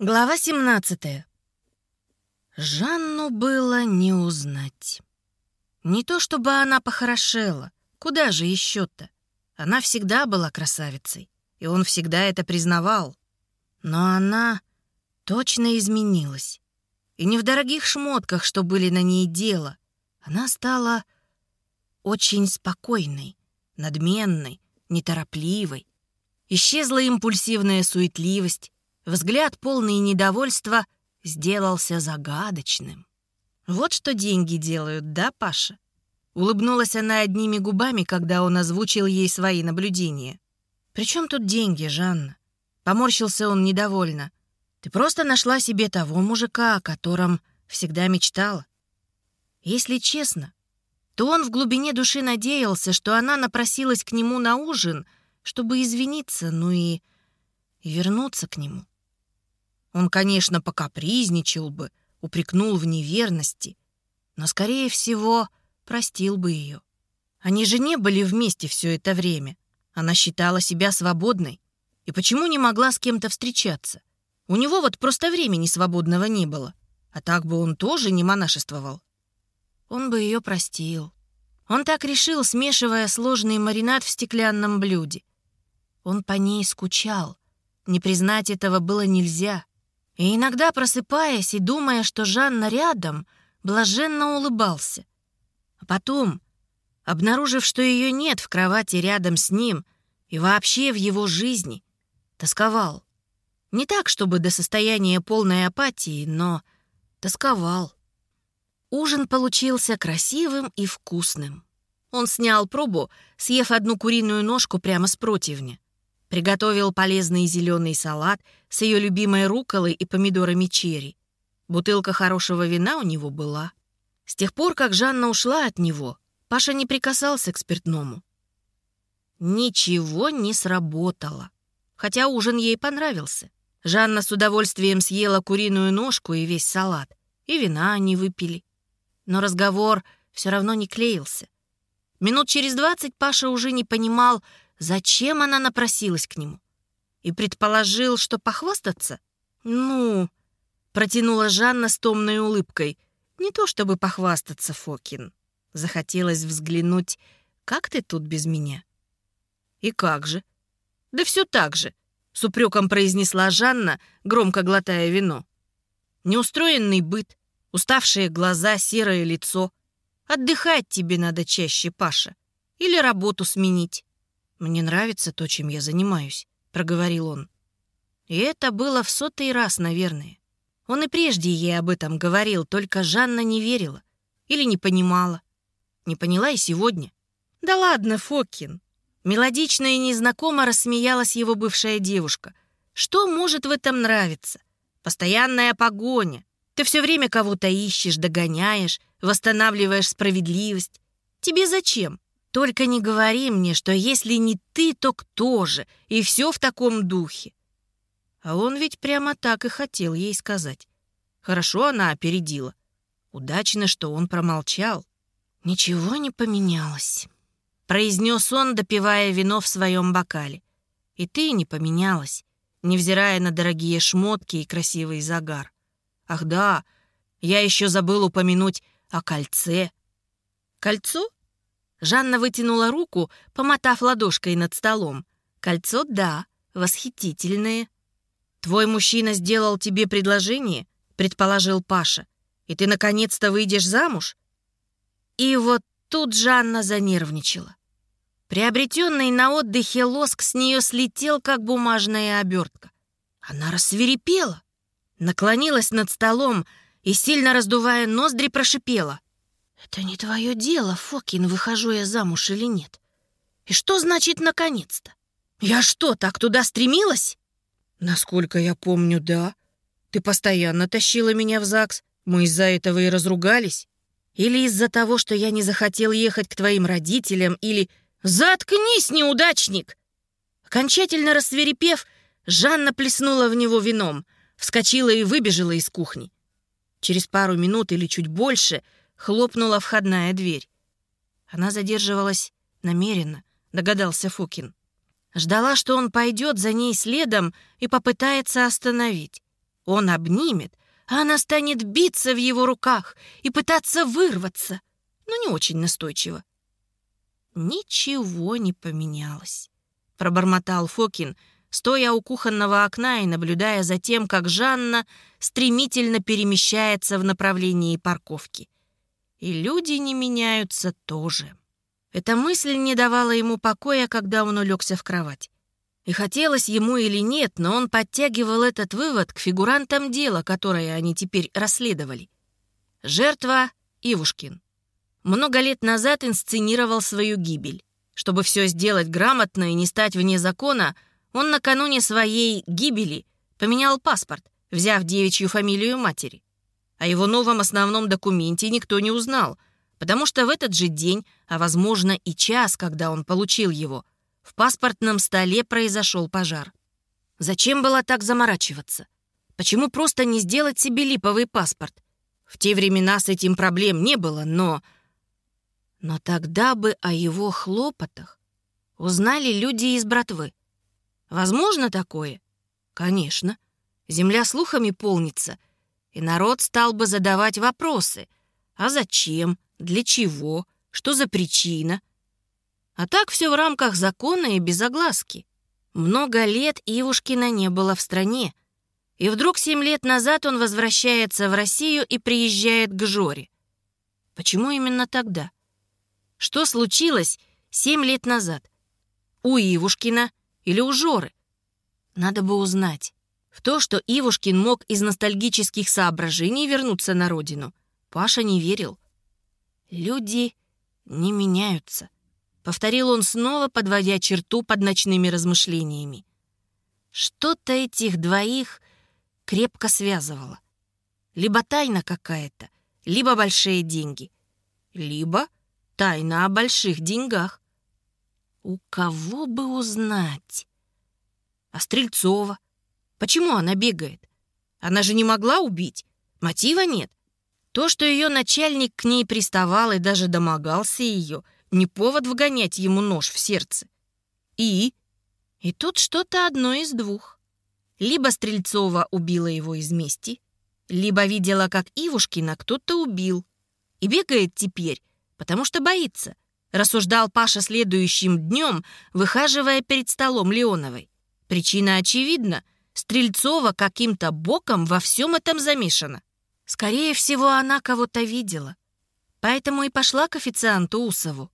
Глава 17. Жанну было не узнать. Не то чтобы она похорошела, куда же еще-то? Она всегда была красавицей, и он всегда это признавал. Но она точно изменилась. И не в дорогих шмотках, что были на ней дело. Она стала очень спокойной, надменной, неторопливой. Исчезла импульсивная суетливость, Взгляд, полный недовольства, сделался загадочным. «Вот что деньги делают, да, Паша?» Улыбнулась она одними губами, когда он озвучил ей свои наблюдения. «При чем тут деньги, Жанна?» Поморщился он недовольно. «Ты просто нашла себе того мужика, о котором всегда мечтала. Если честно, то он в глубине души надеялся, что она напросилась к нему на ужин, чтобы извиниться, ну и... вернуться к нему. Он, конечно, покапризничал бы, упрекнул в неверности, но, скорее всего, простил бы ее. Они же не были вместе все это время. Она считала себя свободной. И почему не могла с кем-то встречаться? У него вот просто времени свободного не было. А так бы он тоже не монашествовал. Он бы ее простил. Он так решил, смешивая сложный маринад в стеклянном блюде. Он по ней скучал. Не признать этого было нельзя. И иногда, просыпаясь и думая, что Жанна рядом, блаженно улыбался. А потом, обнаружив, что ее нет в кровати рядом с ним и вообще в его жизни, тосковал. Не так, чтобы до состояния полной апатии, но тосковал. Ужин получился красивым и вкусным. Он снял пробу, съев одну куриную ножку прямо с противня. Приготовил полезный зеленый салат с ее любимой руколой и помидорами черри. Бутылка хорошего вина у него была. С тех пор, как Жанна ушла от него, Паша не прикасался к спиртному. Ничего не сработало. Хотя ужин ей понравился. Жанна с удовольствием съела куриную ножку и весь салат. И вина они выпили. Но разговор все равно не клеился. Минут через двадцать Паша уже не понимал, Зачем она напросилась к нему? И предположил, что похвастаться? Ну, протянула Жанна с томной улыбкой. Не то чтобы похвастаться, Фокин. Захотелось взглянуть, как ты тут без меня? И как же? Да все так же, с упреком произнесла Жанна, громко глотая вино. Неустроенный быт, уставшие глаза, серое лицо. Отдыхать тебе надо чаще, Паша. Или работу сменить. «Мне нравится то, чем я занимаюсь», — проговорил он. И это было в сотый раз, наверное. Он и прежде ей об этом говорил, только Жанна не верила. Или не понимала. Не поняла и сегодня. «Да ладно, Фокин!» Мелодично и незнакомо рассмеялась его бывшая девушка. «Что может в этом нравиться? Постоянная погоня. Ты все время кого-то ищешь, догоняешь, восстанавливаешь справедливость. Тебе зачем? Только не говори мне, что если не ты, то кто же, и все в таком духе. А он ведь прямо так и хотел ей сказать. Хорошо она опередила. Удачно, что он промолчал. Ничего не поменялось, произнес он, допивая вино в своем бокале. И ты не поменялась, невзирая на дорогие шмотки и красивый загар. Ах да, я еще забыл упомянуть о кольце. Кольцо? Жанна вытянула руку, помотав ладошкой над столом. «Кольцо, да, восхитительное». «Твой мужчина сделал тебе предложение?» — предположил Паша. «И ты наконец-то выйдешь замуж?» И вот тут Жанна занервничала. Приобретенный на отдыхе лоск с нее слетел, как бумажная обертка. Она рассверепела, наклонилась над столом и, сильно раздувая ноздри, прошипела. «Это не твое дело, Фокин, выхожу я замуж или нет. И что значит «наконец-то»? Я что, так туда стремилась?» «Насколько я помню, да. Ты постоянно тащила меня в ЗАГС. Мы из-за этого и разругались. Или из-за того, что я не захотел ехать к твоим родителям, или... Заткнись, неудачник!» Окончательно рассверепев, Жанна плеснула в него вином, вскочила и выбежала из кухни. Через пару минут или чуть больше — Хлопнула входная дверь. Она задерживалась намеренно, догадался Фукин. Ждала, что он пойдет за ней следом и попытается остановить. Он обнимет, а она станет биться в его руках и пытаться вырваться, но не очень настойчиво. Ничего не поменялось, пробормотал Фокин, стоя у кухонного окна и наблюдая за тем, как Жанна стремительно перемещается в направлении парковки. И люди не меняются тоже. Эта мысль не давала ему покоя, когда он улегся в кровать. И хотелось ему или нет, но он подтягивал этот вывод к фигурантам дела, которое они теперь расследовали. Жертва — Ивушкин. Много лет назад инсценировал свою гибель. Чтобы все сделать грамотно и не стать вне закона, он накануне своей гибели поменял паспорт, взяв девичью фамилию матери. О его новом основном документе никто не узнал, потому что в этот же день, а возможно и час, когда он получил его, в паспортном столе произошел пожар. Зачем было так заморачиваться? Почему просто не сделать себе липовый паспорт? В те времена с этим проблем не было, но... Но тогда бы о его хлопотах узнали люди из братвы. Возможно такое? Конечно. Земля слухами полнится, и народ стал бы задавать вопросы. А зачем? Для чего? Что за причина? А так все в рамках закона и без огласки. Много лет Ивушкина не было в стране. И вдруг семь лет назад он возвращается в Россию и приезжает к Жоре. Почему именно тогда? Что случилось семь лет назад? У Ивушкина или у Жоры? Надо бы узнать. То, что Ивушкин мог из ностальгических соображений вернуться на родину, Паша не верил. «Люди не меняются», — повторил он снова, подводя черту под ночными размышлениями. Что-то этих двоих крепко связывало. Либо тайна какая-то, либо большие деньги, либо тайна о больших деньгах. У кого бы узнать? А Стрельцова? Почему она бегает? Она же не могла убить. Мотива нет. То, что ее начальник к ней приставал и даже домогался ее, не повод вгонять ему нож в сердце. И? И тут что-то одно из двух. Либо Стрельцова убила его из мести, либо видела, как Ивушкина кто-то убил. И бегает теперь, потому что боится. Рассуждал Паша следующим днем, выхаживая перед столом Леоновой. Причина очевидна — Стрельцова каким-то боком во всем этом замешана. Скорее всего, она кого-то видела. Поэтому и пошла к официанту Усову.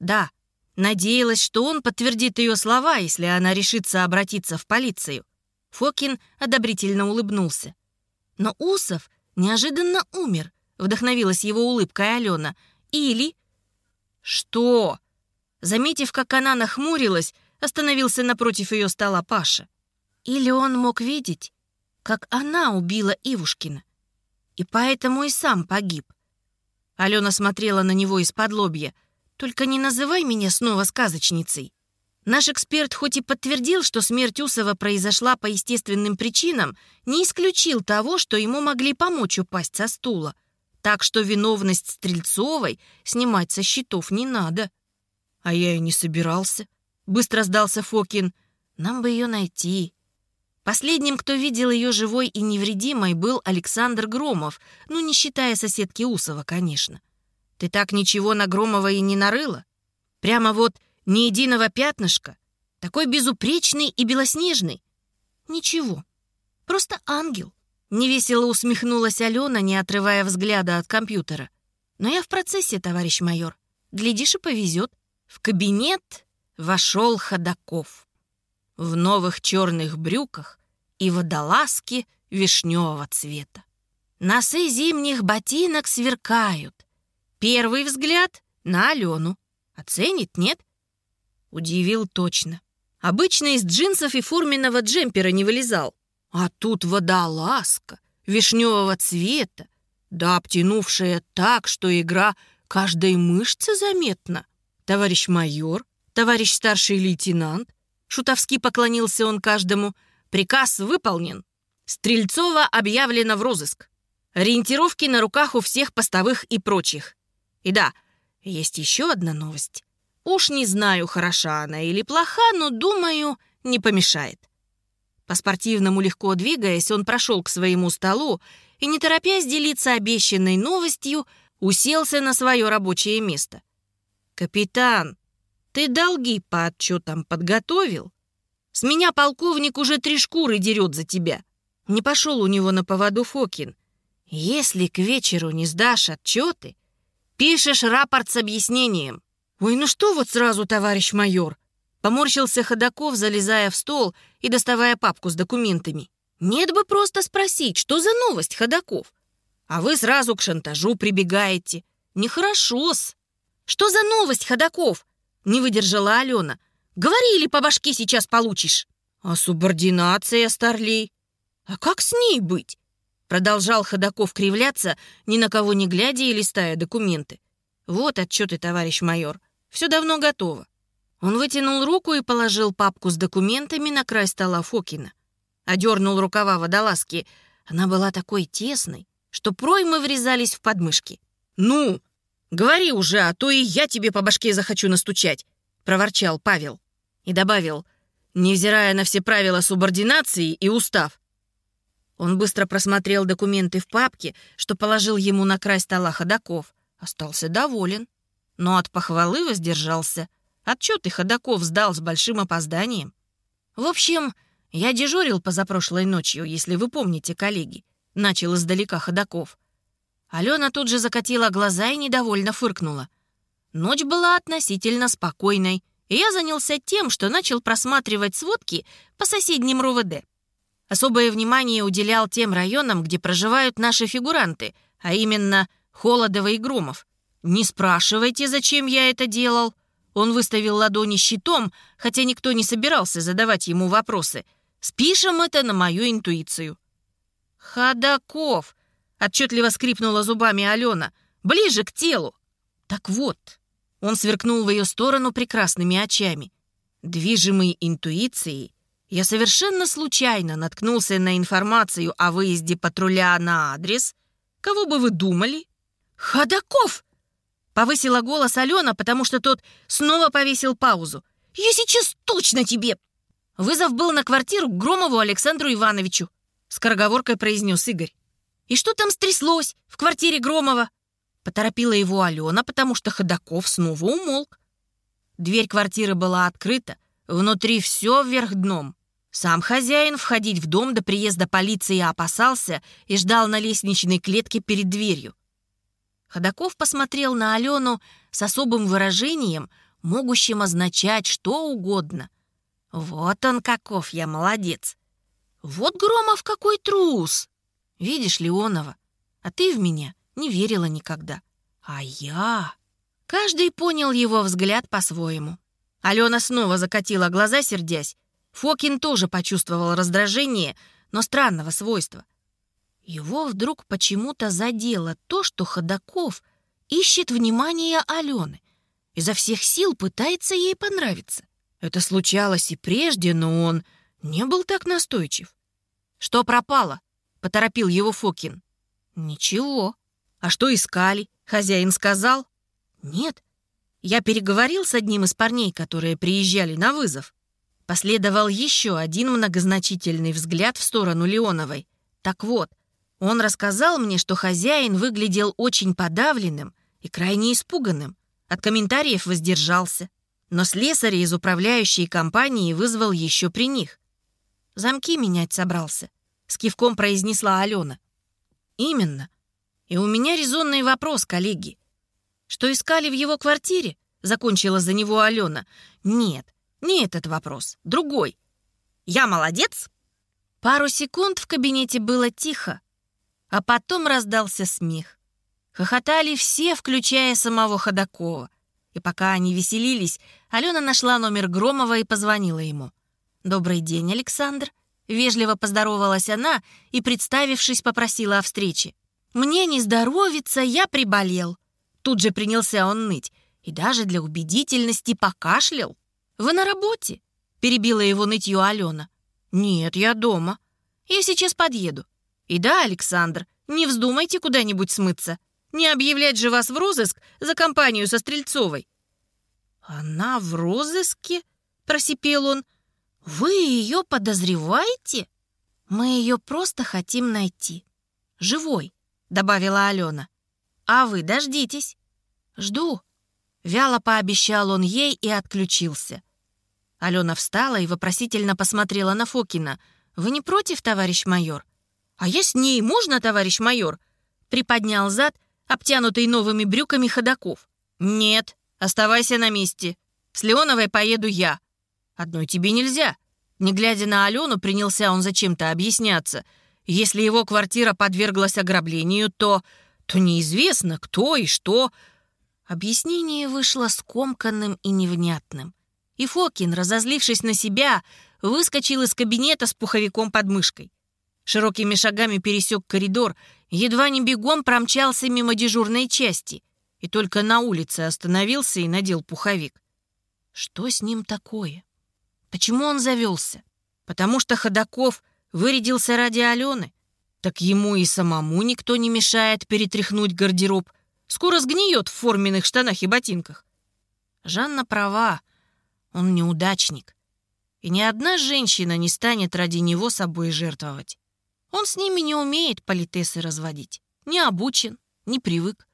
Да, надеялась, что он подтвердит ее слова, если она решится обратиться в полицию. Фокин одобрительно улыбнулся. Но Усов неожиданно умер, вдохновилась его улыбкой Алена. Или... Что? Заметив, как она нахмурилась, остановился напротив ее стола Паша. Или он мог видеть, как она убила Ивушкина, и поэтому и сам погиб. Алена смотрела на него из-под лобья. «Только не называй меня снова сказочницей. Наш эксперт хоть и подтвердил, что смерть Усова произошла по естественным причинам, не исключил того, что ему могли помочь упасть со стула. Так что виновность Стрельцовой снимать со счетов не надо. А я и не собирался. Быстро сдался Фокин. Нам бы ее найти. Последним, кто видел ее живой и невредимой, был Александр Громов, ну, не считая соседки Усова, конечно. Ты так ничего на Громова и не нарыла? Прямо вот ни единого пятнышка? Такой безупречный и белоснежный? Ничего. Просто ангел. Невесело усмехнулась Алена, не отрывая взгляда от компьютера. Но я в процессе, товарищ майор. Глядишь и повезет. В кабинет вошел Ходаков в новых черных брюках и водолазке вишневого цвета. Носы зимних ботинок сверкают. Первый взгляд на Алену. Оценит, нет? Удивил точно. Обычно из джинсов и форменного джемпера не вылезал. А тут водолазка вишневого цвета, да обтянувшая так, что игра каждой мышцы заметна. Товарищ майор, товарищ старший лейтенант, Шутовски поклонился он каждому. Приказ выполнен. Стрельцова объявлена в розыск. Ориентировки на руках у всех постовых и прочих. И да, есть еще одна новость. Уж не знаю, хороша она или плоха, но, думаю, не помешает. По-спортивному легко двигаясь, он прошел к своему столу и, не торопясь делиться обещанной новостью, уселся на свое рабочее место. «Капитан, ты долги по отчетам подготовил? С меня полковник уже три шкуры дерет за тебя». Не пошел у него на поводу Фокин. «Если к вечеру не сдашь отчеты, пишешь рапорт с объяснением». «Ой, ну что вот сразу, товарищ майор?» Поморщился Ходаков, залезая в стол и доставая папку с документами. «Нет бы просто спросить, что за новость, Ходаков? А вы сразу к шантажу прибегаете. Нехорошо-с». «Что за новость, Ходаков?» Не выдержала Алена. «Говорили, по башке сейчас получишь». «А субординация, старлей? А как с ней быть?» Продолжал Ходаков кривляться, ни на кого не глядя и листая документы. «Вот отчеты, товарищ майор. Все давно готово. Он вытянул руку и положил папку с документами на край стола Фокина. Одернул рукава водолазки. Она была такой тесной, что проймы врезались в подмышки. «Ну, говори уже, а то и я тебе по башке захочу настучать», — проворчал Павел. И добавил, невзирая на все правила субординации и устав. Он быстро просмотрел документы в папке, что положил ему на край стола ходаков. Остался доволен, но от похвалы воздержался — Отчеты Ходаков сдал с большим опозданием. В общем, я дежурил позапрошлой ночью, если вы помните, коллеги. Начал издалека Ходаков. Алена тут же закатила глаза и недовольно фыркнула. Ночь была относительно спокойной, и я занялся тем, что начал просматривать сводки по соседним РУВД. Особое внимание уделял тем районам, где проживают наши фигуранты, а именно Холодова и Громов. Не спрашивайте, зачем я это делал. Он выставил ладони щитом, хотя никто не собирался задавать ему вопросы. «Спишем это на мою интуицию». «Ходаков!» — отчетливо скрипнула зубами Алена. «Ближе к телу!» «Так вот!» — он сверкнул в ее сторону прекрасными очами. Движимый интуицией, я совершенно случайно наткнулся на информацию о выезде патруля на адрес. Кого бы вы думали? «Ходаков!» Повысила голос Алена, потому что тот снова повесил паузу. «Я сейчас точно тебе!» Вызов был на квартиру к Громову Александру Ивановичу. Скороговоркой произнес Игорь. «И что там стряслось в квартире Громова?» Поторопила его Алена, потому что Ходаков снова умолк. Дверь квартиры была открыта, внутри все вверх дном. Сам хозяин входить в дом до приезда полиции опасался и ждал на лестничной клетке перед дверью. Ходаков посмотрел на Алену с особым выражением, могущим означать что угодно. «Вот он каков, я молодец! Вот Громов какой трус! Видишь, Леонова, а ты в меня не верила никогда. А я...» Каждый понял его взгляд по-своему. Алена снова закатила глаза, сердясь. Фокин тоже почувствовал раздражение, но странного свойства — его вдруг почему-то задело то, что Ходаков ищет внимание Алены. Изо всех сил пытается ей понравиться. Это случалось и прежде, но он не был так настойчив. «Что пропало?» — поторопил его Фокин. «Ничего. А что искали? Хозяин сказал?» «Нет. Я переговорил с одним из парней, которые приезжали на вызов». Последовал еще один многозначительный взгляд в сторону Леоновой. «Так вот, он рассказал мне, что хозяин выглядел очень подавленным и крайне испуганным. От комментариев воздержался. Но слесаря из управляющей компании вызвал еще при них. «Замки менять собрался», — с кивком произнесла Алена. «Именно. И у меня резонный вопрос, коллеги. Что искали в его квартире?» — закончила за него Алена. «Нет, не этот вопрос, другой. Я молодец?» Пару секунд в кабинете было тихо, а потом раздался смех. Хохотали все, включая самого Ходакова. И пока они веселились, Алена нашла номер Громова и позвонила ему. «Добрый день, Александр». Вежливо поздоровалась она и, представившись, попросила о встрече. «Мне не здоровится, я приболел». Тут же принялся он ныть и даже для убедительности покашлял. «Вы на работе?» — перебила его нытье Алена. «Нет, я дома. Я сейчас подъеду. И да, Александр, не вздумайте куда-нибудь смыться. Не объявлять же вас в розыск за компанию со Стрельцовой». «Она в розыске?» — просипел он. «Вы ее подозреваете?» «Мы ее просто хотим найти. Живой», — добавила Алена. «А вы дождитесь». «Жду», — вяло пообещал он ей и отключился. Алена встала и вопросительно посмотрела на Фокина. «Вы не против, товарищ майор?» «А я с ней, можно, товарищ майор?» Приподнял зад, обтянутый новыми брюками ходаков. «Нет, оставайся на месте. С Леоновой поеду я. Одной тебе нельзя». Не глядя на Алену, принялся он зачем-то объясняться. Если его квартира подверглась ограблению, то... то неизвестно, кто и что. Объяснение вышло скомканным и невнятным. И Фокин, разозлившись на себя, выскочил из кабинета с пуховиком под мышкой. Широкими шагами пересек коридор, едва не бегом промчался мимо дежурной части и только на улице остановился и надел пуховик. Что с ним такое? Почему он завелся? Потому что Ходаков вырядился ради Алены? Так ему и самому никто не мешает перетряхнуть гардероб. Скоро сгниет в форменных штанах и ботинках. Жанна права, он неудачник. И ни одна женщина не станет ради него собой жертвовать. Он с ними не умеет политесы разводить. Не обучен, не привык.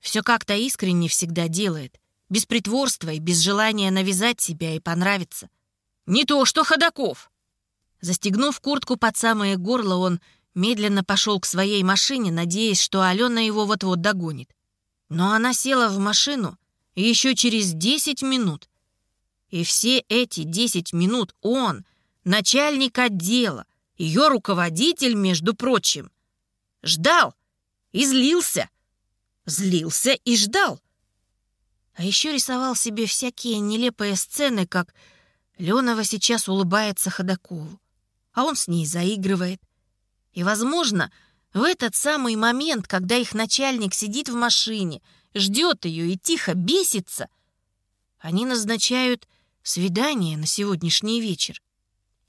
Все как-то искренне всегда делает. Без притворства и без желания навязать себя и понравиться. Не то что Ходаков. Застегнув куртку под самое горло, он медленно пошел к своей машине, надеясь, что Алена его вот-вот догонит. Но она села в машину еще через 10 минут. И все эти 10 минут он, начальник отдела, ее руководитель, между прочим, ждал и злился. Злился и ждал. А еще рисовал себе всякие нелепые сцены, как Ленова сейчас улыбается Ходакову, а он с ней заигрывает. И, возможно, в этот самый момент, когда их начальник сидит в машине, ждет ее и тихо бесится, они назначают свидание на сегодняшний вечер.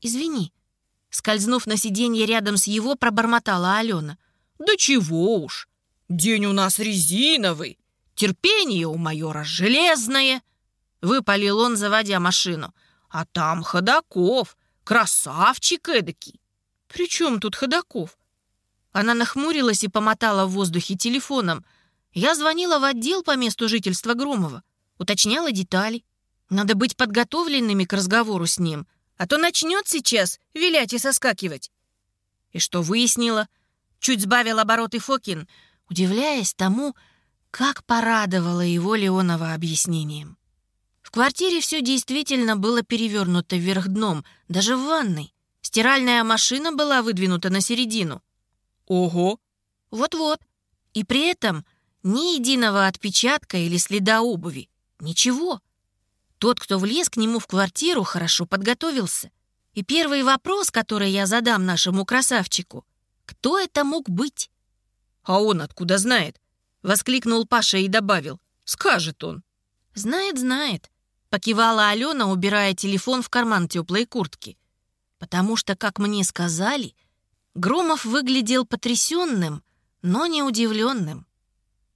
«Извини», Скользнув на сиденье рядом с его, пробормотала Алена. «Да чего уж! День у нас резиновый, терпение у майора железное!» Выпалил он, заводя машину. «А там Ходаков, красавчик эдакий!» «При чем тут Ходаков?» Она нахмурилась и помотала в воздухе телефоном. Я звонила в отдел по месту жительства Громова, уточняла детали. Надо быть подготовленными к разговору с ним а то начнет сейчас вилять и соскакивать. И что выяснила? Чуть сбавил обороты Фокин, удивляясь тому, как порадовало его Леонова объяснением. В квартире все действительно было перевернуто вверх дном, даже в ванной. Стиральная машина была выдвинута на середину. Ого! Вот-вот. И при этом ни единого отпечатка или следа обуви. Ничего. Тот, кто влез к нему в квартиру, хорошо подготовился. И первый вопрос, который я задам нашему красавчику, кто это мог быть? «А он откуда знает?» — воскликнул Паша и добавил. «Скажет он». «Знает, знает», — покивала Алена, убирая телефон в карман теплой куртки. «Потому что, как мне сказали, Громов выглядел потрясенным, но не удивленным.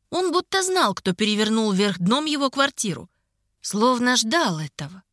Он будто знал, кто перевернул вверх дном его квартиру — словно ждал этого.